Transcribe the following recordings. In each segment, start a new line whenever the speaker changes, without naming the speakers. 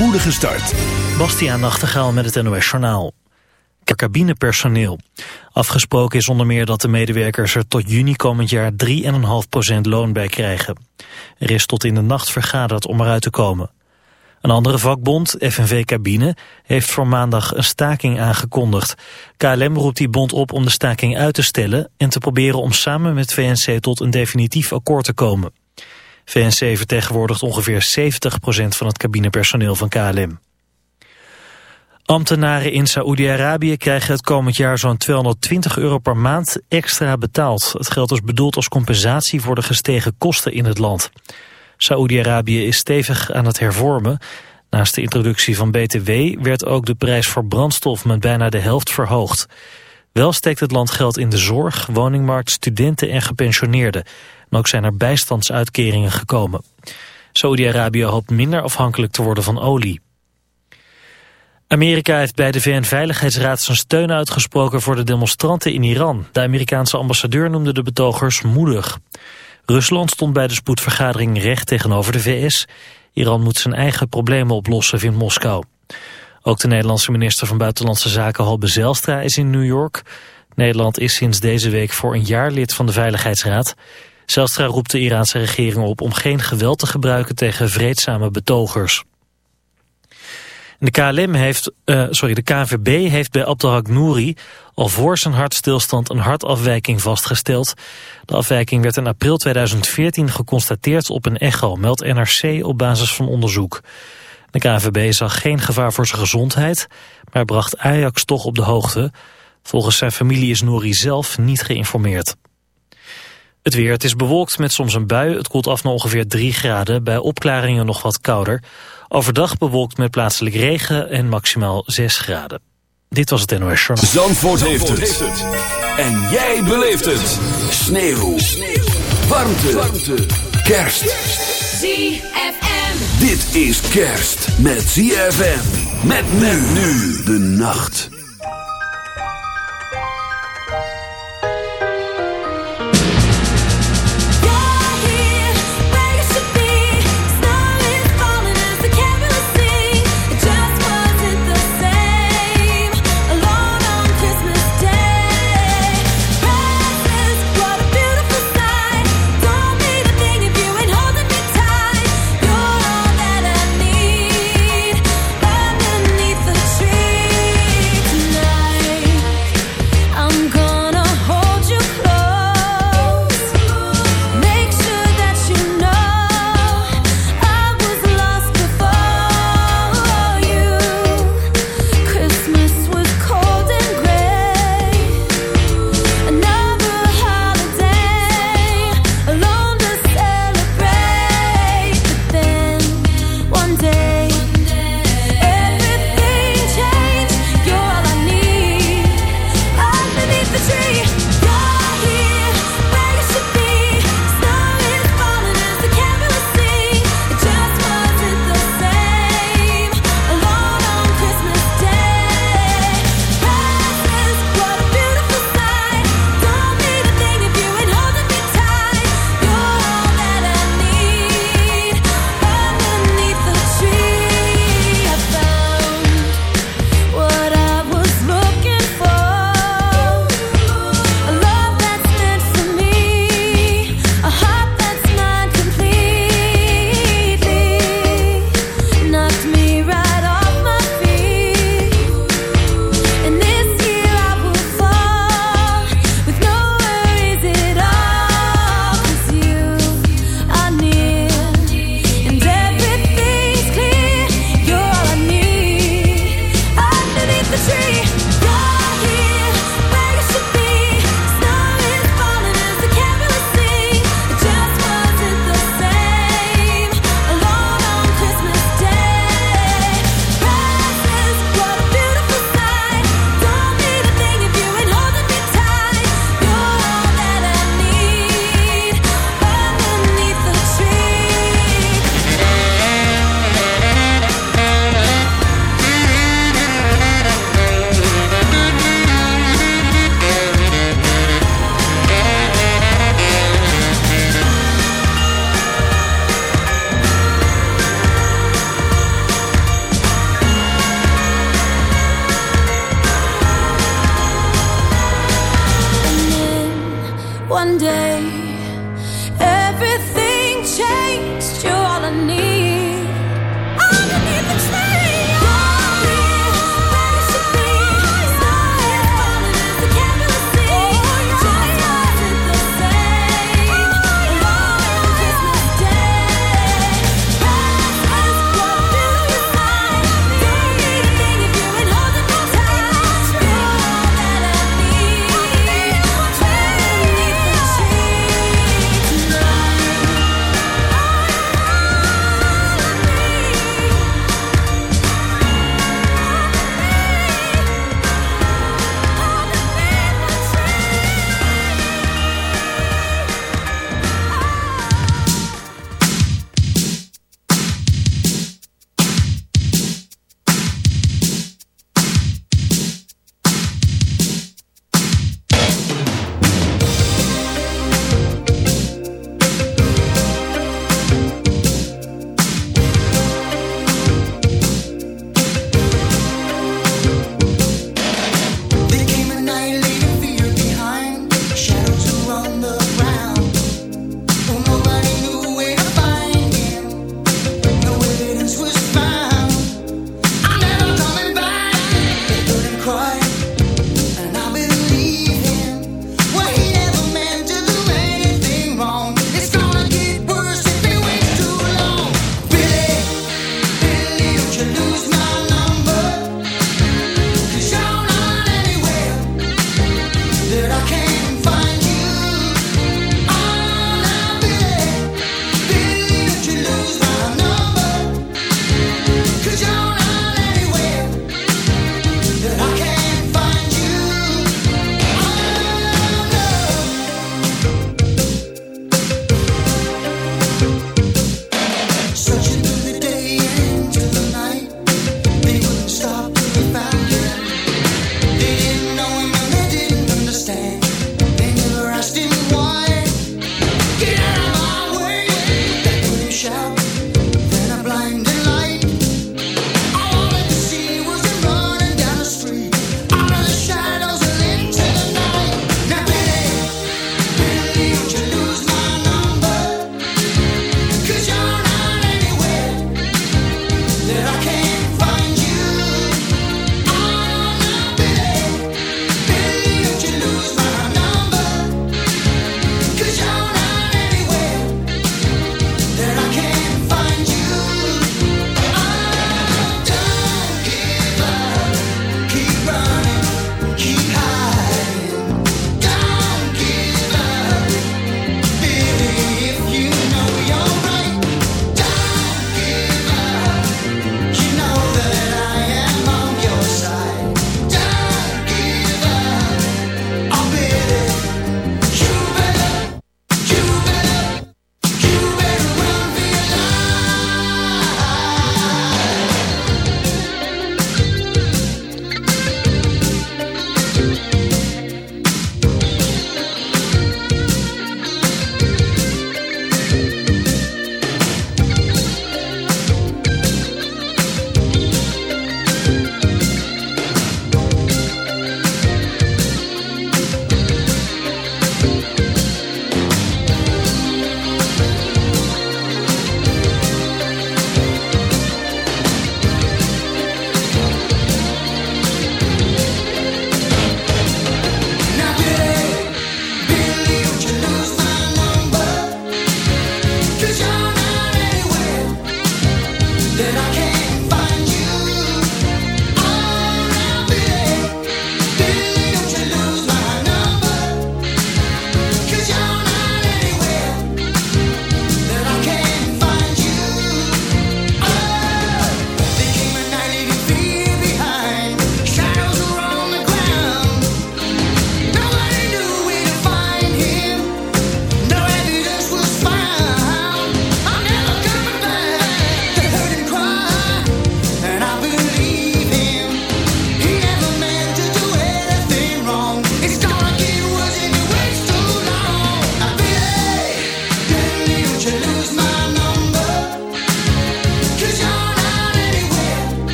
spoedige start.
Bastiaan Nachtegaal met het NOS Journaal. Cabinepersoneel. Afgesproken is onder meer dat de medewerkers er tot juni komend jaar 3,5% loon bij krijgen. Er is tot in de nacht vergaderd om eruit te komen. Een andere vakbond, FNV Cabine, heeft voor maandag een staking aangekondigd. KLM roept die bond op om de staking uit te stellen... en te proberen om samen met VNC tot een definitief akkoord te komen. VNC vertegenwoordigt ongeveer 70% van het cabinepersoneel van KLM. Ambtenaren in Saoedi-Arabië krijgen het komend jaar zo'n 220 euro per maand extra betaald. Het geld is bedoeld als compensatie voor de gestegen kosten in het land. Saoedi-Arabië is stevig aan het hervormen. Naast de introductie van BTW werd ook de prijs voor brandstof met bijna de helft verhoogd. Wel steekt het land geld in de zorg, woningmarkt, studenten en gepensioneerden. En ook zijn er bijstandsuitkeringen gekomen. Saoedi-Arabië hoopt minder afhankelijk te worden van olie. Amerika heeft bij de VN-veiligheidsraad zijn steun uitgesproken voor de demonstranten in Iran. De Amerikaanse ambassadeur noemde de betogers moedig. Rusland stond bij de spoedvergadering recht tegenover de VS. Iran moet zijn eigen problemen oplossen, vindt Moskou. Ook de Nederlandse minister van Buitenlandse Zaken Halbe Zelstra is in New York. Nederland is sinds deze week voor een jaar lid van de Veiligheidsraad. Zelstra roept de Iraanse regering op om geen geweld te gebruiken tegen vreedzame betogers. De KLM heeft, uh, sorry, de KVB heeft bij Abdelhak Nouri al voor zijn hartstilstand een hartafwijking vastgesteld. De afwijking werd in april 2014 geconstateerd op een echo, meldt NRC op basis van onderzoek. De KVB zag geen gevaar voor zijn gezondheid, maar bracht Ajax toch op de hoogte. Volgens zijn familie is Nouri zelf niet geïnformeerd. Het weer, het is bewolkt met soms een bui. Het koelt af naar ongeveer 3 graden, bij opklaringen nog wat kouder. Overdag bewolkt met plaatselijk regen en maximaal 6 graden. Dit was het NOS Journal.
Zandvoort, heeft, het. En jij beleeft het. Sneeuw. Sneeuw. Warmte. Warmte. Kerst.
ZFM.
Dit is kerst met ZFM. Met men nu de nacht.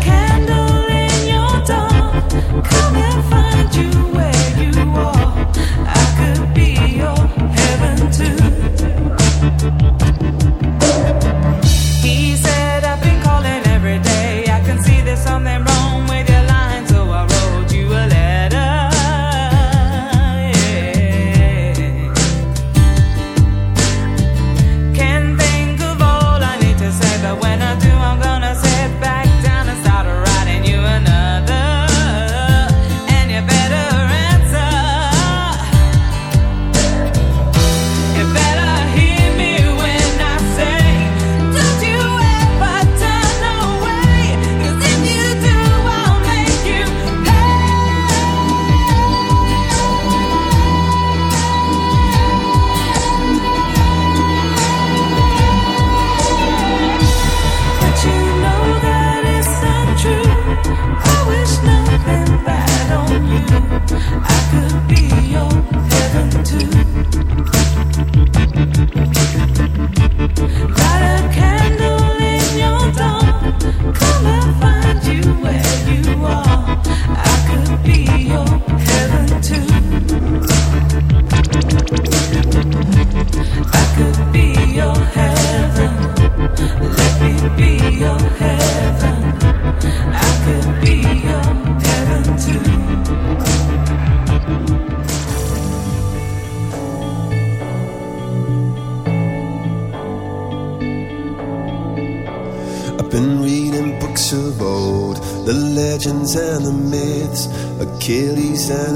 can't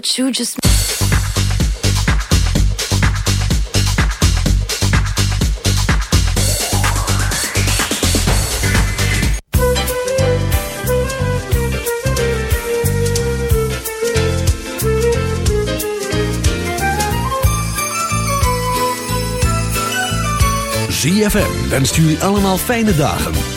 what you just
ZFM jullie allemaal fijne dagen.